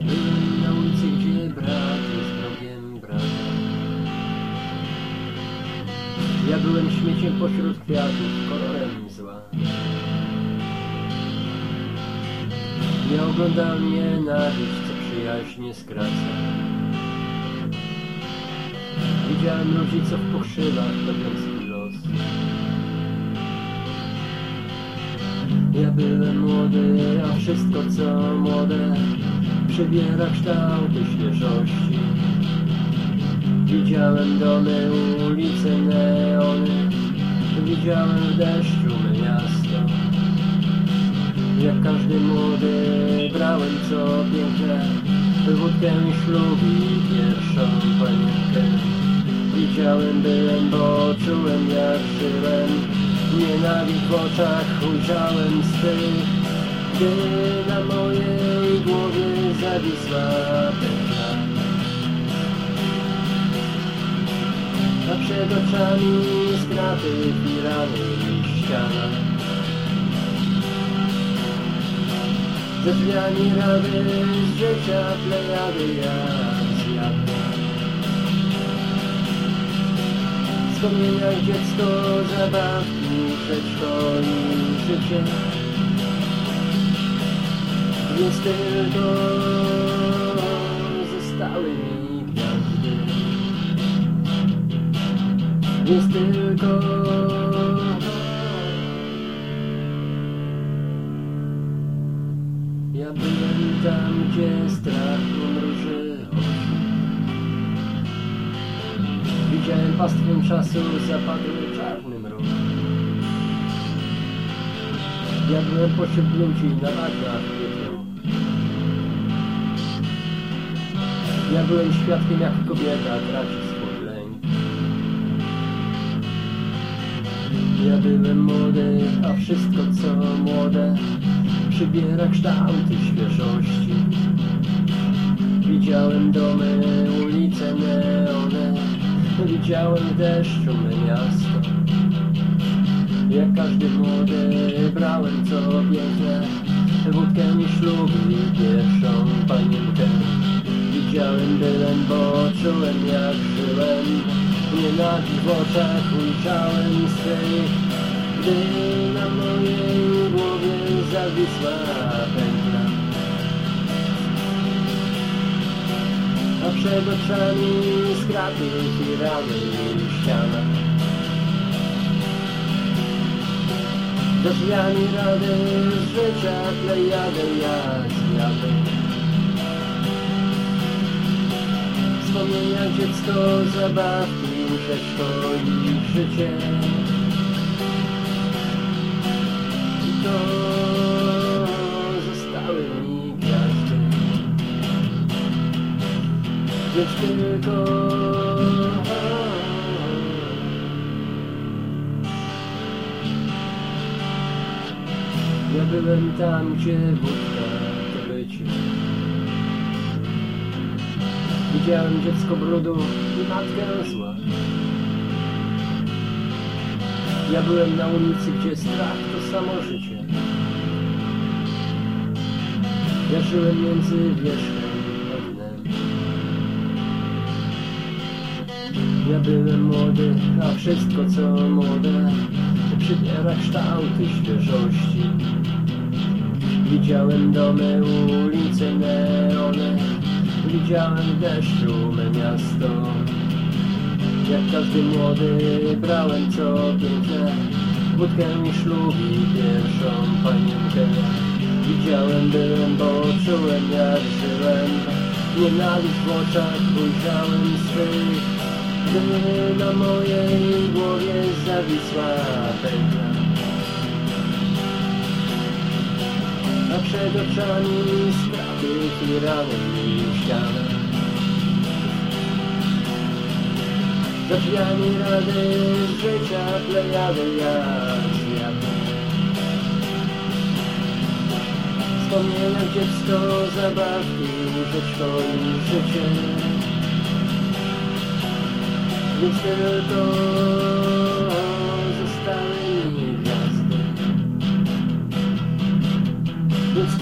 Byłem na ulicy, gdzie brat jest wrogiem brata. Ja byłem śmieciem pośród kwiatów, kolorem zła. Nie oglądałem nienawiść, co przyjaźnie skraca. Widziałem ludzi, co w pokrzywach topią swój los. Ja byłem młody, a wszystko co młode przybiera kształty świeżości. Widziałem domy, ulice, neony, widziałem w deszczu miasto. Jak każdy młody brałem co piękne, wódkę i ślub i pierwszą panienkę. Widziałem, byłem, bo czułem jak żyłem, nienawiść w oczach ujrzałem swych, gdy na mojej głowie zawisła pętla. A przed oczami firany i ściana. Ze drzwiami rady z życia plejady jak z wiatra. W wspomnieniach dziecko, zabawki, przedszkol i życie. Więc tylko zostały mi gwiazdy. Więc tylko Ja byłem tam, gdzie strach mruży. Widziałem pastwę czasu zapadły czarny mrok. Ja byłem pośród ludzi na bagnach. Ja byłem świadkiem jak kobieta traci swój lęk. Ja byłem młody, a wszystko co młode przybiera kształty świeżości. Widziałem domy, ulice, neone, widziałem w deszczu miasto. Jak każdy młody brałem co piękne, wódkę i ślub i pierwszą panienkę. Widziałem, byłem, bo czułem jak żyłem, nienawiść w oczach ujrzałem swych, gdy na mojej głowie zawisła pętla. A przed oczami skraty, i ściana. Za drzwiami rady życia plejadę jak z wiatrem. Wspomnienia dziecko, zabawki, przedszkol i życie. I to zostały mi gwiazdy. Więc tylko Ja byłem tam, gdzie wódka to bycie. Widziałem dziecko brudu i matkę zła. Ja byłem na ulicy, gdzie strach to samo życie. Ja żyłem między wierzchem a dnem. Ja byłem młody, a wszystko co młode przybiera kształty świeżości. Widziałem domy, ulice, neony, widziałem deszczu miasto. Jak każdy młody brałem co piękne, wódkę i ślub i pierwszą panienkę. Widziałem, byłem, bo czułem jak żyłem, nienawiść w oczach ujrzałem swych. Gdy na mojej głowie zawisła pętla A przed oczami straty, i ściany Za drzwiami rady życia plejady jak z wiatrem Wspomnienia dziecko, zabawki, przedszkol i życie więc tylko zostały mi gwiazdy. Więc